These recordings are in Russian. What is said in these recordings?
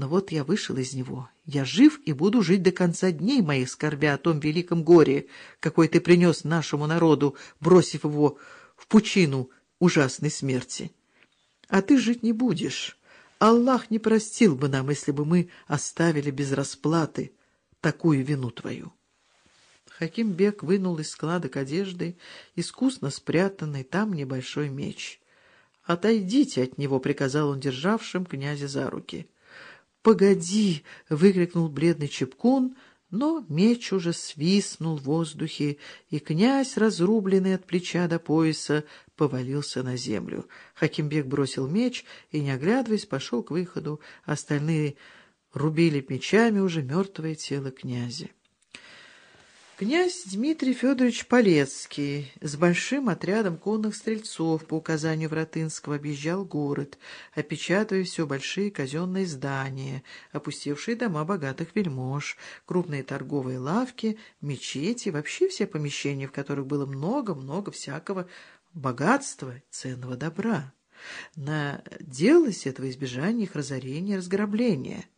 Но вот я вышел из него. Я жив и буду жить до конца дней моих, скорбя о том великом горе, какой ты принес нашему народу, бросив его в пучину ужасной смерти. А ты жить не будешь. Аллах не простил бы нам, если бы мы оставили без расплаты такую вину твою. Хаким Бек вынул из складок одежды искусно спрятанный там небольшой меч. «Отойдите от него», — приказал он державшим князя за руки. «Погоди!» — выкрикнул бледный Чепкун, но меч уже свистнул в воздухе, и князь, разрубленный от плеча до пояса, повалился на землю. Хакимбек бросил меч и, не оглядываясь, пошел к выходу. Остальные рубили мечами уже мертвое тело князя. Князь Дмитрий Федорович Полецкий с большим отрядом конных стрельцов по указанию Вратынского объезжал город, опечатывая все большие казенные здания, опустевшие дома богатых вельмож, крупные торговые лавки, мечети, вообще все помещения, в которых было много-много всякого богатства, ценного добра. Наделалось этого избежания их разорения и разграбления —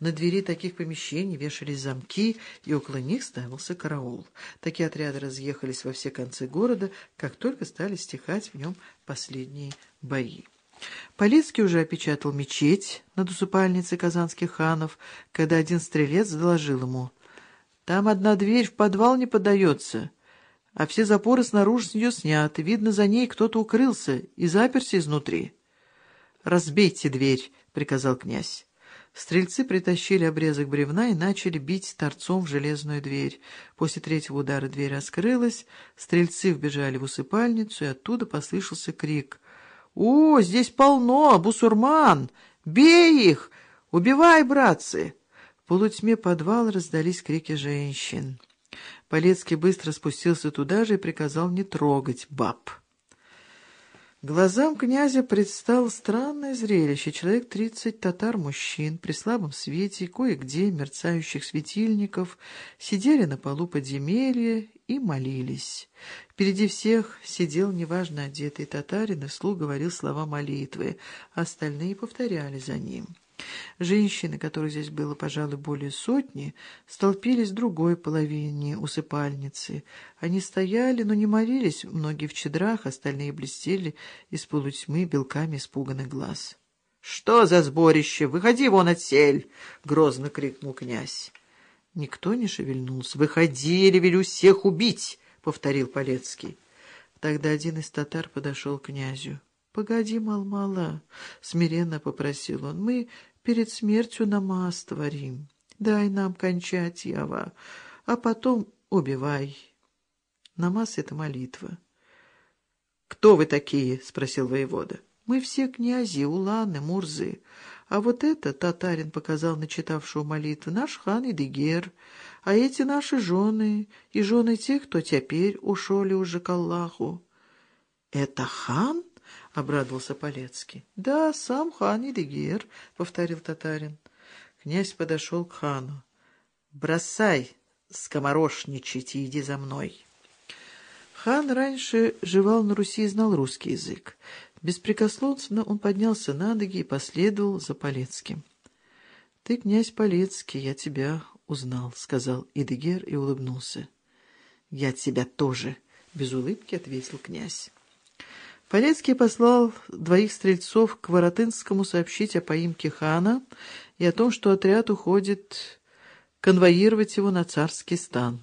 на двери таких помещений вешались замки, и около них ставился караул. Такие отряды разъехались во все концы города, как только стали стихать в нем последние бои. Полицкий уже опечатал мечеть над усыпальницей казанских ханов, когда один стрелец доложил ему. «Там одна дверь в подвал не поддается, а все запоры снаружи с нее сняты. Видно, за ней кто-то укрылся и заперся изнутри». «Разбейте дверь», — приказал князь. Стрельцы притащили обрезок бревна и начали бить торцом в железную дверь. После третьего удара дверь раскрылась, стрельцы вбежали в усыпальницу, и оттуда послышался крик. «О, здесь полно! Бусурман! Бей их! Убивай, братцы!» В полутьме подвала раздались крики женщин. Полецкий быстро спустился туда же и приказал не трогать баб. Глазам князя предстало странное зрелище. Человек тридцать татар-мужчин при слабом свете, кое-где мерцающих светильников, сидели на полу подземелья и молились. Впереди всех сидел неважно одетый татарин и вслух говорил слова молитвы, остальные повторяли за ним. Женщины, которых здесь было, пожалуй, более сотни, столпились в другой половине усыпальницы. Они стояли, но не молились, многие в чедрах, остальные блестели из полутьмы белками испуганных глаз. — Что за сборище? Выходи вон отсель! — грозно крикнул князь. Никто не шевельнулся. — Выходи, или велю всех убить! — повторил Полецкий. Тогда один из татар подошел к князю. «Погоди, мал-мала», — смиренно попросил он, — «мы перед смертью намаз творим. Дай нам кончать, Ява, а потом убивай». Намаз — это молитва. «Кто вы такие?» — спросил воевода. «Мы все князи, уланы, мурзы. А вот это, — татарин показал начитавшую молитву, — наш хан Идыгер, а эти наши жены и жены тех, кто теперь ушли уже к Аллаху». «Это хан?» — обрадовался Полецкий. — Да, сам хан Идегер, — повторил татарин. Князь подошел к хану. — Бросай скоморошничать и иди за мной. Хан раньше жевал на Руси и знал русский язык. Беспрекословно он поднялся на ноги и последовал за Полецким. — Ты, князь Полецкий, я тебя узнал, — сказал Идегер и улыбнулся. — Я тебя тоже, — без улыбки ответил князь. Полецкий послал двоих стрельцов к Воротынскому сообщить о поимке хана и о том, что отряд уходит конвоировать его на царский стан.